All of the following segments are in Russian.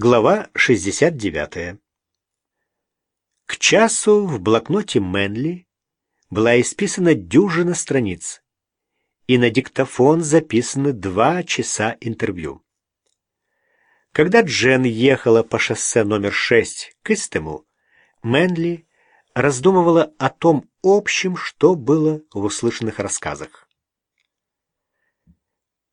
Глава 69. К часу в блокноте Мэнли была исписана дюжина страниц, и на диктофон записаны два часа интервью. Когда Джен ехала по шоссе номер 6 к Истему, Мэнли раздумывала о том общем, что было в услышанных рассказах.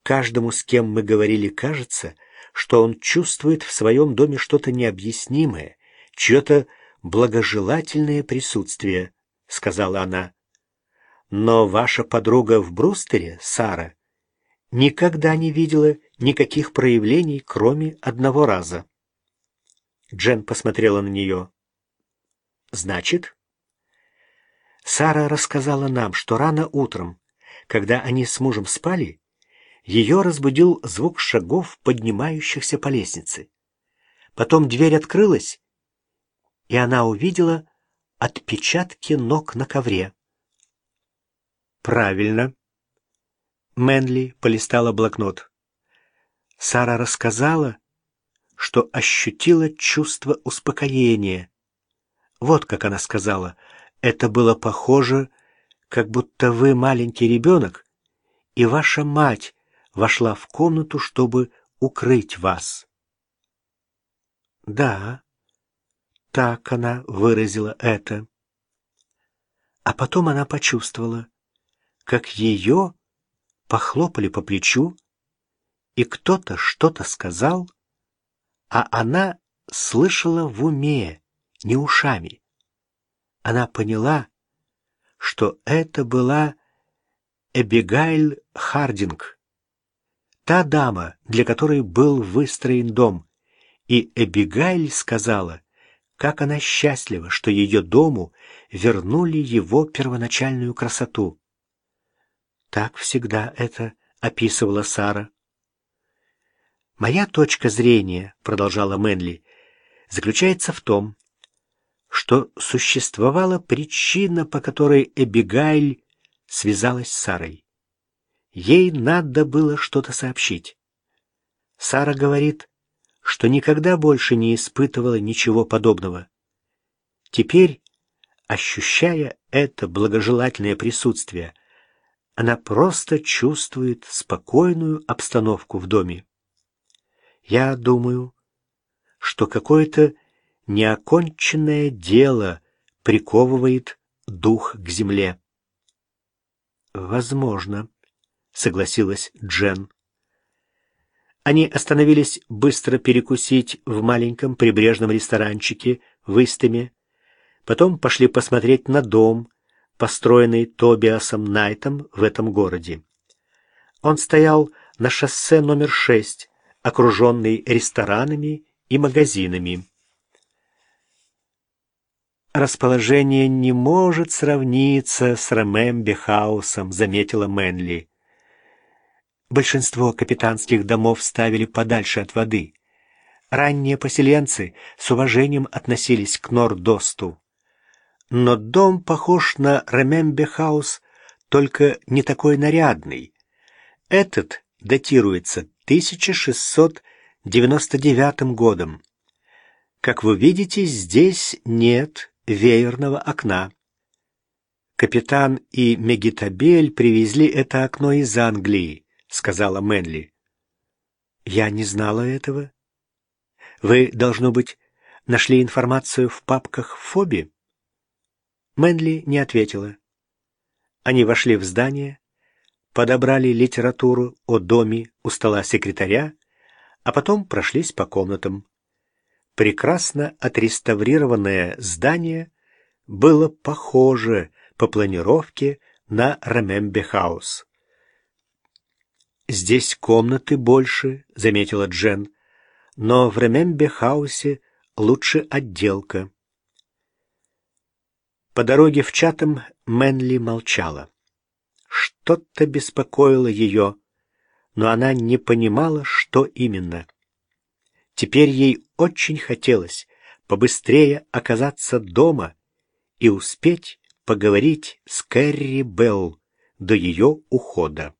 Каждому, с кем мы говорили, кажется, что он чувствует в своем доме что-то необъяснимое, чье-то благожелательное присутствие, — сказала она. Но ваша подруга в Брустере, Сара, никогда не видела никаких проявлений, кроме одного раза. Джен посмотрела на нее. «Значит?» Сара рассказала нам, что рано утром, когда они с мужем спали, ее разбудил звук шагов, поднимающихся по лестнице. Потом дверь открылась, и она увидела отпечатки ног на ковре. «Правильно». Мэнли полистала блокнот. Сара рассказала, что ощутила чувство успокоения. Вот как она сказала, это было похоже, как будто вы маленький ребенок, и ваша мать вошла в комнату, чтобы укрыть вас. Да, так она выразила это. А потом она почувствовала, как ее похлопали по плечу, и кто-то что-то сказал, а она слышала в уме, не ушами. Она поняла, что это была Эбигайль Хардинг, та дама, для которой был выстроен дом, и Эбигайль сказала, как она счастлива, что ее дому вернули его первоначальную красоту. Так всегда это описывала Сара. «Моя точка зрения», — продолжала Мэнли, — «заключается в том, что существовала причина, по которой Эбигайль связалась с Сарой. Ей надо было что-то сообщить. Сара говорит, что никогда больше не испытывала ничего подобного. Теперь, ощущая это благожелательное присутствие, она просто чувствует спокойную обстановку в доме. Я думаю, что какое-то неоконченное дело приковывает дух к земле. Возможно согласилась Джен. Они остановились быстро перекусить в маленьком прибрежном ресторанчике в Истеме, потом пошли посмотреть на дом, построенный Тобиасом Найтом в этом городе. Он стоял на шоссе номер шесть, окруженный ресторанами и магазинами. «Расположение не может сравниться с Ромембе-хаусом», — заметила Мэнли. Большинство капитанских домов ставили подальше от воды. Ранние поселенцы с уважением относились к Нордосту. Но дом похож на Ремембе-хаус, только не такой нарядный. Этот датируется 1699 годом. Как вы видите, здесь нет веерного окна. Капитан и Мегитабель привезли это окно из Англии сказала Мэнли. Я не знала этого. Вы, должно быть, нашли информацию в папках Фоби? Мэнли не ответила. Они вошли в здание, подобрали литературу о доме у стола секретаря, а потом прошлись по комнатам. Прекрасно отреставрированное здание было похоже по планировке на Ремембе-хаус. «Здесь комнаты больше», — заметила Джен, «но в Ремембе-хаусе лучше отделка». По дороге в Чатам Мэнли молчала. Что-то беспокоило ее, но она не понимала, что именно. Теперь ей очень хотелось побыстрее оказаться дома и успеть поговорить с Кэрри Белл до ее ухода.